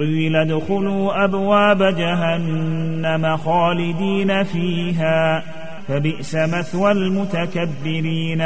قيل ادخلوا أبواب جهنم خالدين فيها فبئس مثوى المتكبرين.